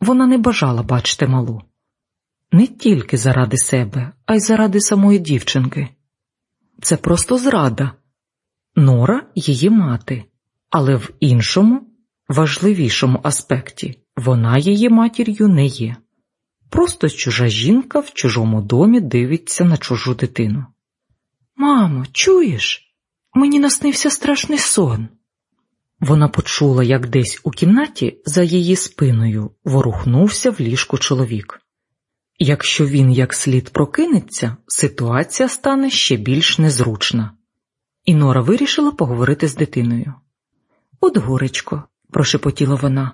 Вона не бажала бачити малу не тільки заради себе, а й заради самої дівчинки. Це просто зрада. Нора її мати, але в іншому, важливішому аспекті вона її матір'ю не є. Просто чужа жінка в чужому домі дивиться на чужу дитину. Мамо, чуєш? Мені наснився страшний сон. Вона почула, як десь у кімнаті за її спиною ворухнувся в ліжку чоловік. Якщо він як слід прокинеться, ситуація стане ще більш незручна. І Нора вирішила поговорити з дитиною. От горечко, прошепотіла вона,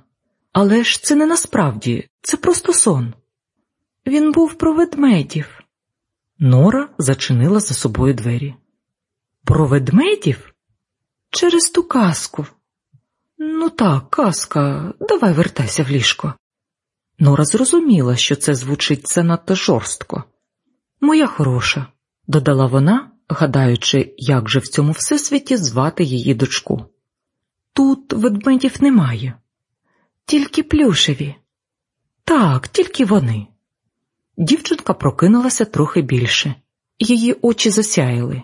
але ж це не насправді, це просто сон. Він був про ведмедів. Нора зачинила за собою двері. Про ведмедів? Через ту казку. Ну так, казка, давай вертайся в ліжко. Нора зрозуміла, що це звучить занадто жорстко. Моя хороша, додала вона, гадаючи, як же в цьому всесвіті звати її дочку. Тут ведмедів немає, тільки плюшеві. Так, тільки вони. Дівчинка прокинулася трохи більше, її очі засяяли.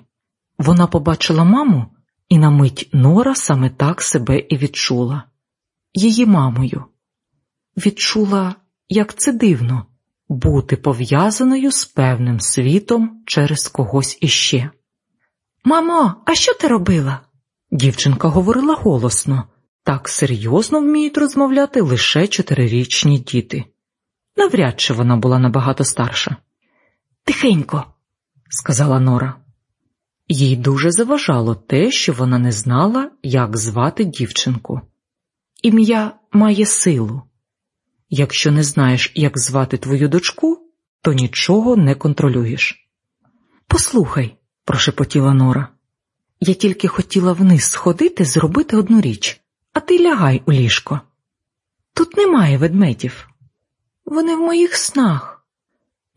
Вона побачила маму, і на мить Нора саме так себе і відчула її мамою. Відчула, як це дивно бути пов'язаною з певним світом через когось іще. Мамо, а що ти робила? Дівчинка говорила голосно, так серйозно вміють розмовляти лише чотирирічні діти. Навряд чи вона була набагато старша. Тихенько, сказала Нора. Їй дуже заважало те, що вона не знала, як звати дівчинку. Ім'я має силу. Якщо не знаєш, як звати твою дочку, то нічого не контролюєш. Послухай, прошепотіла Нора, я тільки хотіла вниз сходити, зробити одну річ, а ти лягай у ліжко. Тут немає ведмедів. Вони в моїх снах.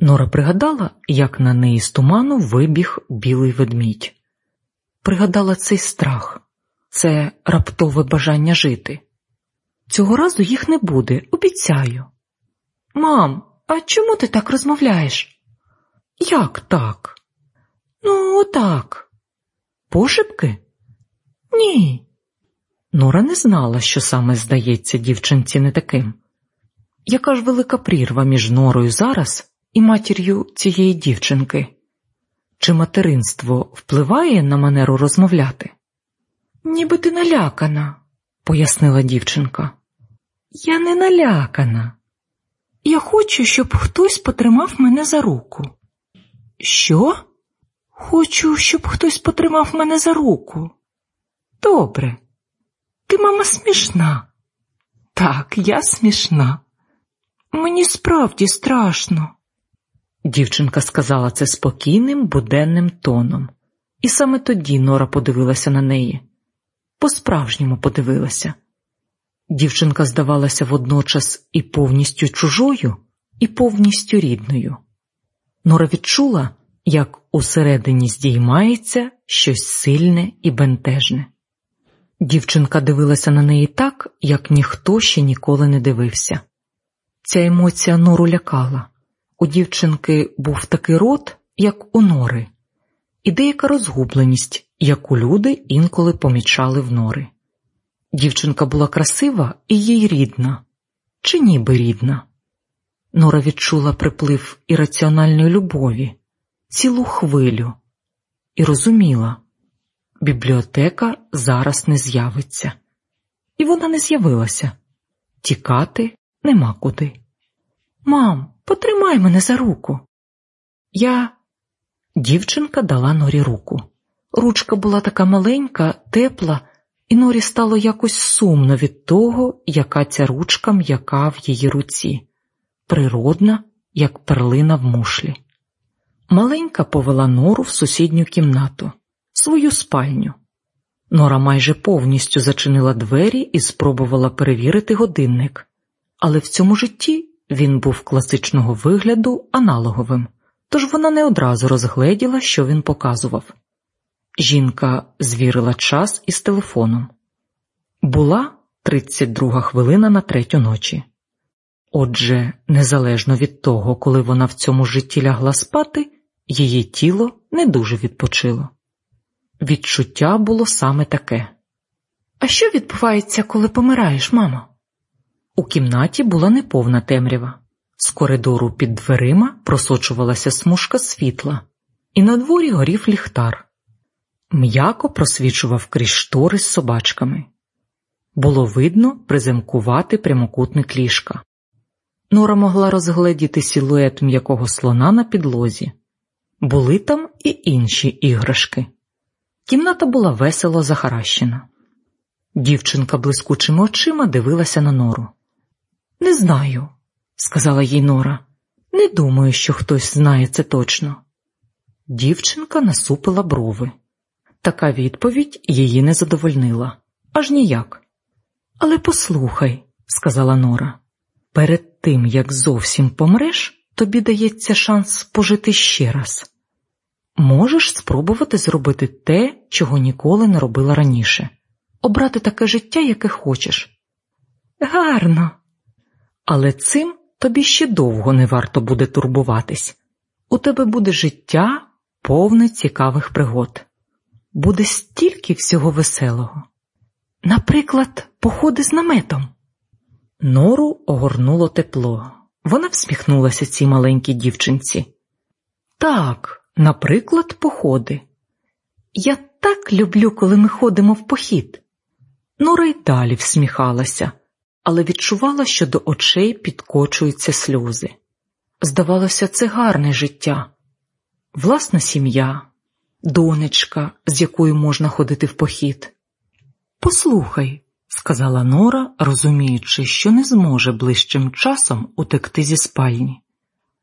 Нора пригадала, як на неї з туману вибіг білий ведмідь. Пригадала цей страх, це раптове бажання жити. Цього разу їх не буде, обіцяю. Мам, а чому ти так розмовляєш? Як так? Ну, отак. Пошепки? Ні. Нора не знала, що саме здається дівчинці не таким. Яка ж велика прірва між Норою зараз і матір'ю цієї дівчинки? Чи материнство впливає на манеру розмовляти? Ніби ти налякана, пояснила дівчинка. Я не налякана. Я хочу, щоб хтось потримав мене за руку. Що? Хочу, щоб хтось потримав мене за руку. Добре, ти, мама, смішна. Так, я смішна. Мені справді страшно. Дівчинка сказала це спокійним, буденним тоном, і саме тоді Нора подивилася на неї. По справжньому подивилася. Дівчинка здавалася водночас і повністю чужою, і повністю рідною. Нора відчула, як усередині здіймається щось сильне і бентежне. Дівчинка дивилася на неї так, як ніхто ще ніколи не дивився. Ця емоція нору лякала. У дівчинки був такий рот, як у нори, і деяка розгубленість, яку люди інколи помічали в нори. Дівчинка була красива і їй рідна, чи ніби рідна. Нора відчула приплив ірраціональної любові, цілу хвилю, і розуміла, бібліотека зараз не з'явиться, і вона не з'явилася. Тікати нема куди. Мам, потримай мене за руку. Я. Дівчинка дала Норі руку. Ручка була така маленька, тепла і Норі стало якось сумно від того, яка ця ручка м'яка в її руці, природна, як перлина в мушлі. Маленька повела нору в сусідню кімнату, свою спальню. Нора майже повністю зачинила двері і спробувала перевірити годинник, але в цьому житті він був класичного вигляду аналоговим, тож вона не одразу розгледіла, що він показував. Жінка звірила час із телефоном. Була 32 хвилина на третю ночі. Отже, незалежно від того, коли вона в цьому житті лягла спати, її тіло не дуже відпочило. Відчуття було саме таке. А що відбувається, коли помираєш, мамо? У кімнаті була неповна темрява. З коридору під дверима просочувалася смужка світла, і на дворі горів ліхтар. М'яко просвічував крізь штори з собачками. Було видно приземкувати прямокутник ліжка. Нора могла розгледіти силует м'якого слона на підлозі. Були там і інші іграшки. Кімната була весело захаращена. Дівчинка блискучими очима дивилася на нору. Не знаю, сказала їй Нора. Не думаю, що хтось знає це точно. Дівчинка насупила брови. Така відповідь її не задовольнила, аж ніяк. Але послухай, сказала Нора, перед тим як зовсім помреш, тобі дається шанс пожити ще раз. Можеш спробувати зробити те, чого ніколи не робила раніше, обрати таке життя, яке хочеш. Гарно, але цим тобі ще довго не варто буде турбуватись. У тебе буде життя повне цікавих пригод, буде стільки всього веселого. Наприклад, походи з наметом. Нору огорнуло тепло. Вона всміхнулася цій маленькій дівчинці. Так, наприклад, походи. Я так люблю, коли ми ходимо в похід. Нора й далі всміхалася, але відчувала, що до очей підкочуються сльози. Здавалося, це гарне життя, власна сім'я, донечка, з якою можна ходити в похід. Послухай, сказала Нора, розуміючи, що не зможе ближчим часом утекти зі спальні.